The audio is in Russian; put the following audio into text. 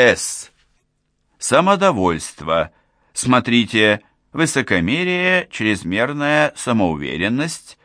С. Самодовольство. Смотрите, высокомерие, чрезмерная самоуверенность,